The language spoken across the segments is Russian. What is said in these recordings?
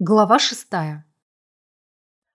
Глава шестая.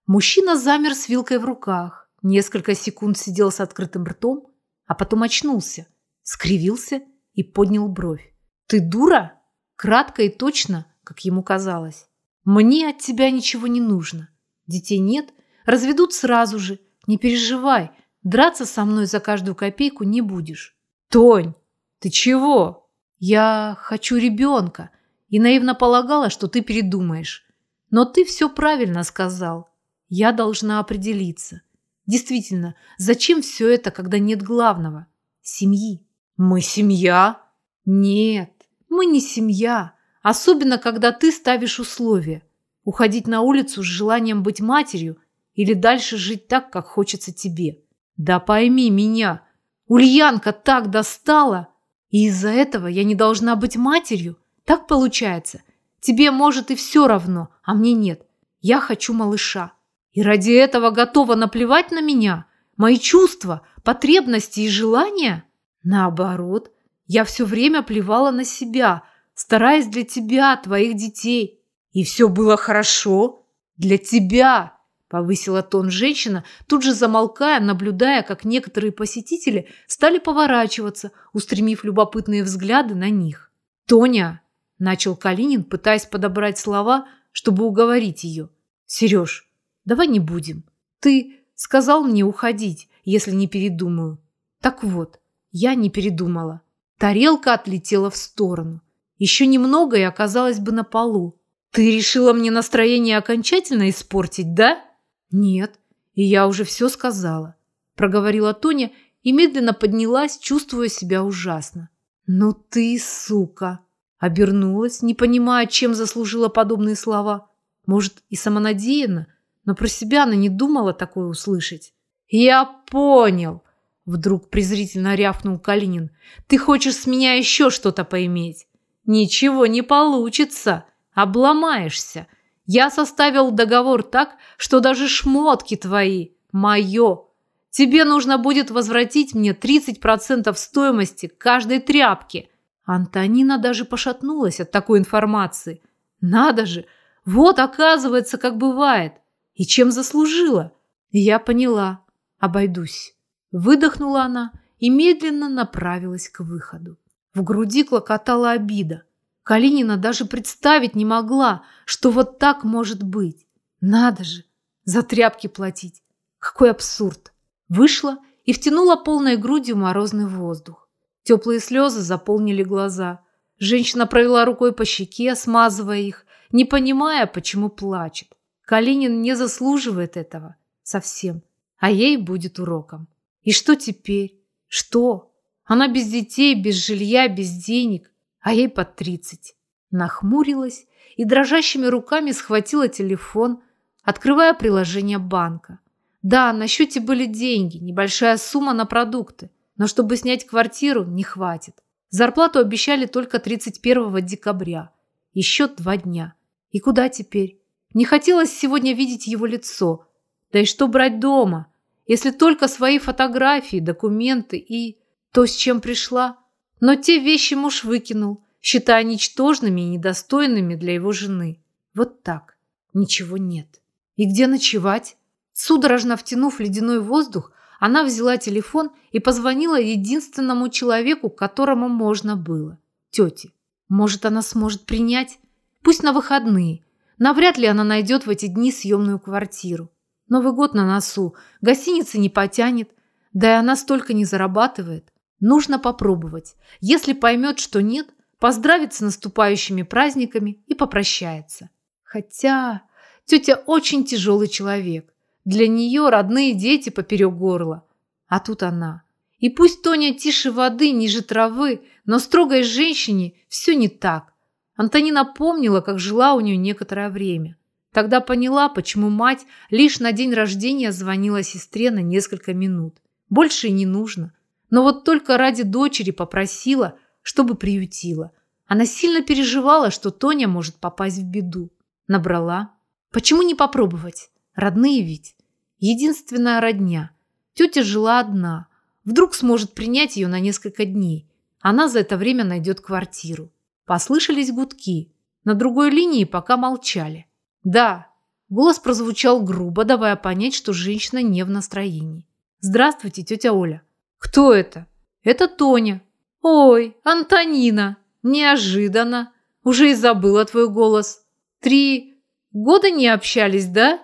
Мужчина замер с вилкой в руках, несколько секунд сидел с открытым ртом, а потом очнулся, скривился и поднял бровь. «Ты дура?» Кратко и точно, как ему казалось. «Мне от тебя ничего не нужно. Детей нет, разведут сразу же. Не переживай, драться со мной за каждую копейку не будешь». «Тонь, ты чего?» «Я хочу ребенка и наивно полагала, что ты передумаешь. Но ты все правильно сказал. Я должна определиться. Действительно, зачем все это, когда нет главного? Семьи. Мы семья? Нет, мы не семья. Особенно, когда ты ставишь условия. Уходить на улицу с желанием быть матерью или дальше жить так, как хочется тебе. Да пойми меня, Ульянка так достала, и из-за этого я не должна быть матерью. Так получается – Тебе, может, и все равно, а мне нет. Я хочу малыша. И ради этого готова наплевать на меня, мои чувства, потребности и желания? Наоборот, я все время плевала на себя, стараясь для тебя, твоих детей. И все было хорошо для тебя, повысила тон женщина, тут же замолкая, наблюдая, как некоторые посетители стали поворачиваться, устремив любопытные взгляды на них. Тоня, Начал Калинин, пытаясь подобрать слова, чтобы уговорить ее. «Сереж, давай не будем. Ты сказал мне уходить, если не передумаю. Так вот, я не передумала. Тарелка отлетела в сторону. Еще немного и оказалась бы на полу. Ты решила мне настроение окончательно испортить, да? Нет, и я уже все сказала. Проговорила Тоня и медленно поднялась, чувствуя себя ужасно. Ну ты сука! Обернулась, не понимая, чем заслужила подобные слова. Может, и самонадеянно, но про себя она не думала такое услышать. «Я понял!» Вдруг презрительно рявкнул Калинин. «Ты хочешь с меня еще что-то поиметь? Ничего не получится. Обломаешься. Я составил договор так, что даже шмотки твои – мое. Тебе нужно будет возвратить мне 30% стоимости каждой тряпки – Антонина даже пошатнулась от такой информации. Надо же! Вот, оказывается, как бывает. И чем заслужила? Я поняла. Обойдусь. Выдохнула она и медленно направилась к выходу. В груди клокотала обида. Калинина даже представить не могла, что вот так может быть. Надо же! За тряпки платить. Какой абсурд! Вышла и втянула полной грудью морозный воздух. Теплые слезы заполнили глаза. Женщина провела рукой по щеке, смазывая их, не понимая, почему плачет. Калинин не заслуживает этого. Совсем. А ей будет уроком. И что теперь? Что? Она без детей, без жилья, без денег, а ей под тридцать. Нахмурилась и дрожащими руками схватила телефон, открывая приложение банка. Да, на счете были деньги, небольшая сумма на продукты. Но чтобы снять квартиру, не хватит. Зарплату обещали только 31 декабря. Еще два дня. И куда теперь? Не хотелось сегодня видеть его лицо. Да и что брать дома? Если только свои фотографии, документы и то, с чем пришла. Но те вещи муж выкинул, считая ничтожными и недостойными для его жены. Вот так. Ничего нет. И где ночевать? Судорожно втянув ледяной воздух, она взяла телефон и позвонила единственному человеку, которому можно было – тете. Может, она сможет принять? Пусть на выходные. Навряд ли она найдет в эти дни съемную квартиру. Новый год на носу, гостиницы не потянет, да и она столько не зарабатывает. Нужно попробовать. Если поймет, что нет, поздравит с наступающими праздниками и попрощается. Хотя тетя очень тяжелый человек. Для нее родные дети поперек горла. А тут она. И пусть Тоня тише воды, ниже травы, но строгой женщине все не так. Антонина помнила, как жила у нее некоторое время. Тогда поняла, почему мать лишь на день рождения звонила сестре на несколько минут. Больше и не нужно. Но вот только ради дочери попросила, чтобы приютила. Она сильно переживала, что Тоня может попасть в беду. Набрала. Почему не попробовать? Родные ведь. Единственная родня. Тетя жила одна. Вдруг сможет принять ее на несколько дней. Она за это время найдет квартиру. Послышались гудки. На другой линии пока молчали. Да. Голос прозвучал грубо, давая понять, что женщина не в настроении. Здравствуйте, тетя Оля. Кто это? Это Тоня. Ой, Антонина. Неожиданно. Уже и забыла твой голос. Три года не общались, да?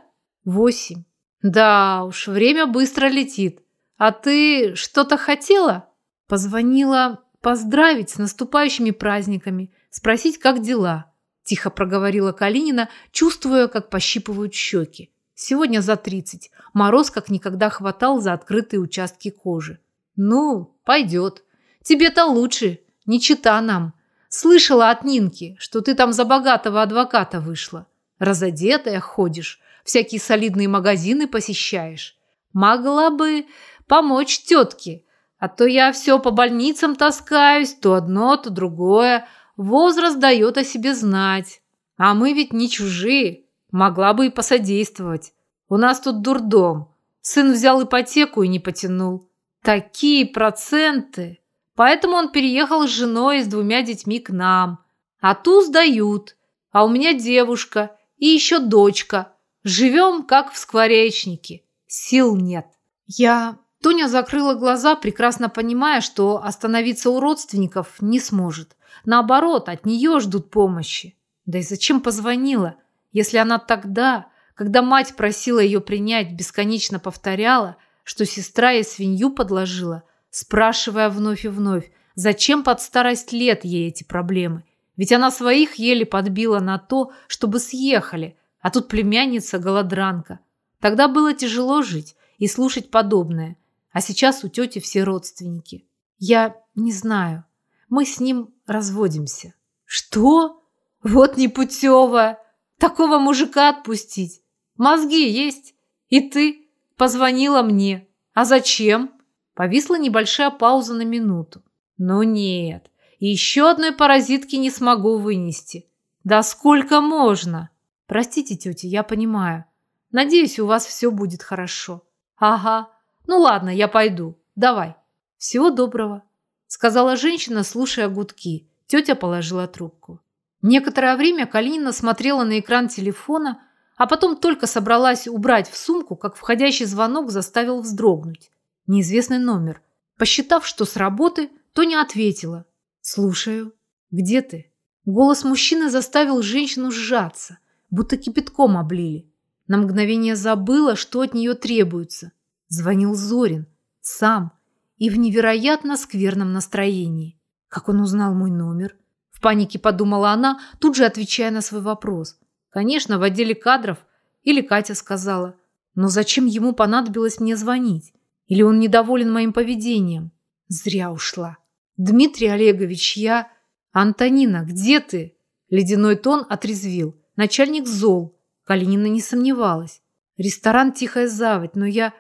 Восемь. Да уж, время быстро летит. А ты что-то хотела? Позвонила поздравить с наступающими праздниками, спросить, как дела. Тихо проговорила Калинина, чувствуя, как пощипывают щеки. Сегодня за тридцать. Мороз как никогда хватал за открытые участки кожи. Ну, пойдет. Тебе-то лучше. Не чита нам. Слышала от Нинки, что ты там за богатого адвоката вышла. Разодетая ходишь, всякие солидные магазины посещаешь. Могла бы помочь тетке, а то я все по больницам таскаюсь, то одно, то другое. Возраст дает о себе знать. А мы ведь не чужие. Могла бы и посодействовать. У нас тут дурдом. Сын взял ипотеку и не потянул. Такие проценты. Поэтому он переехал с женой и с двумя детьми к нам. А ту сдают. А у меня девушка и еще дочка. Живем, как в скворечнике. Сил нет. Я... Тоня закрыла глаза, прекрасно понимая, что остановиться у родственников не сможет. Наоборот, от нее ждут помощи. Да и зачем позвонила, если она тогда, когда мать просила ее принять, бесконечно повторяла, что сестра ей свинью подложила, спрашивая вновь и вновь, зачем под старость лет ей эти проблемы. Ведь она своих еле подбила на то, чтобы съехали, а тут племянница-голодранка. Тогда было тяжело жить и слушать подобное, а сейчас у тети все родственники. Я не знаю, мы с ним разводимся. Что? Вот непутевая. Такого мужика отпустить. Мозги есть. И ты позвонила мне. А зачем? Повисла небольшая пауза на минуту. Ну нет, еще одной паразитки не смогу вынести. Да сколько можно? Простите, тетя, я понимаю. Надеюсь, у вас все будет хорошо. Ага. Ну ладно, я пойду. Давай. Всего доброго, сказала женщина, слушая гудки. Тетя положила трубку. Некоторое время Калинина смотрела на экран телефона, а потом только собралась убрать в сумку, как входящий звонок заставил вздрогнуть. Неизвестный номер. Посчитав, что с работы, то не ответила. «Слушаю. Где ты?» Голос мужчины заставил женщину сжаться, будто кипятком облили. На мгновение забыла, что от нее требуется. Звонил Зорин. Сам. И в невероятно скверном настроении. Как он узнал мой номер? В панике подумала она, тут же отвечая на свой вопрос. Конечно, в отделе кадров. Или Катя сказала. Но зачем ему понадобилось мне звонить? Или он недоволен моим поведением? Зря ушла. Дмитрий Олегович, я... Антонина, где ты? Ледяной тон отрезвил. Начальник зол. Калинина не сомневалась. Ресторан «Тихая заводь», но я...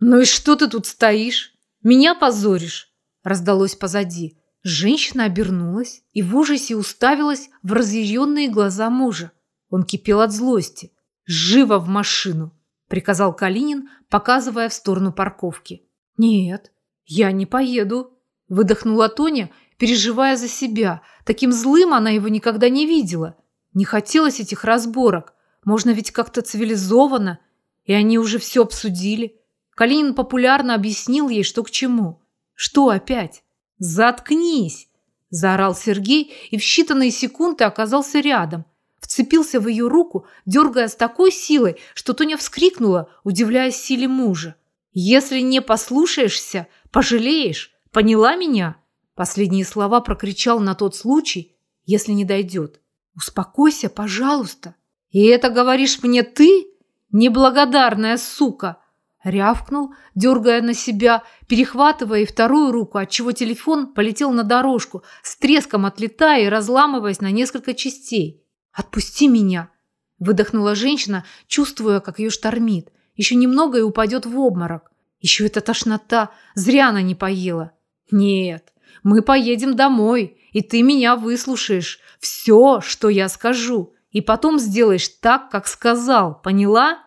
Ну и что ты тут стоишь? Меня позоришь? Раздалось позади. Женщина обернулась и в ужасе уставилась в разъяренные глаза мужа. Он кипел от злости. «Живо в машину!» – приказал Калинин, показывая в сторону парковки. «Нет, я не поеду», – выдохнула Тоня, переживая за себя. Таким злым она его никогда не видела. Не хотелось этих разборок. Можно ведь как-то цивилизованно. И они уже все обсудили. Калинин популярно объяснил ей, что к чему. Что опять? «Заткнись!» – заорал Сергей и в считанные секунды оказался рядом. Вцепился в ее руку, дергая с такой силой, что Тоня вскрикнула, удивляясь силе мужа. «Если не послушаешься, пожалеешь. Поняла меня?» Последние слова прокричал на тот случай, если не дойдет. «Успокойся, пожалуйста». «И это говоришь мне ты, неблагодарная сука?» Рявкнул, дергая на себя, перехватывая и вторую руку, отчего телефон полетел на дорожку, с треском отлетая и разламываясь на несколько частей. «Отпусти меня!» – выдохнула женщина, чувствуя, как ее штормит. Еще немного и упадет в обморок. Еще эта тошнота. Зря она не поела. «Нет, мы поедем домой, и ты меня выслушаешь. Все, что я скажу. И потом сделаешь так, как сказал. Поняла?»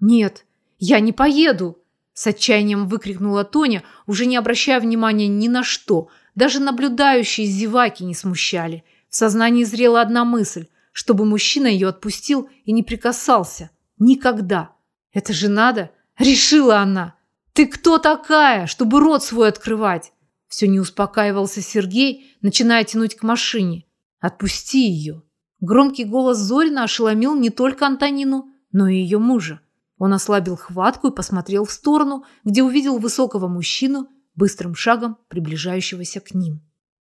«Нет, я не поеду!» С отчаянием выкрикнула Тоня, уже не обращая внимания ни на что. Даже наблюдающие зеваки не смущали. В сознании зрела одна мысль. чтобы мужчина ее отпустил и не прикасался. Никогда. Это же надо. Решила она. Ты кто такая, чтобы рот свой открывать? Все не успокаивался Сергей, начиная тянуть к машине. Отпусти ее. Громкий голос Зорина ошеломил не только Антонину, но и ее мужа. Он ослабил хватку и посмотрел в сторону, где увидел высокого мужчину, быстрым шагом приближающегося к ним.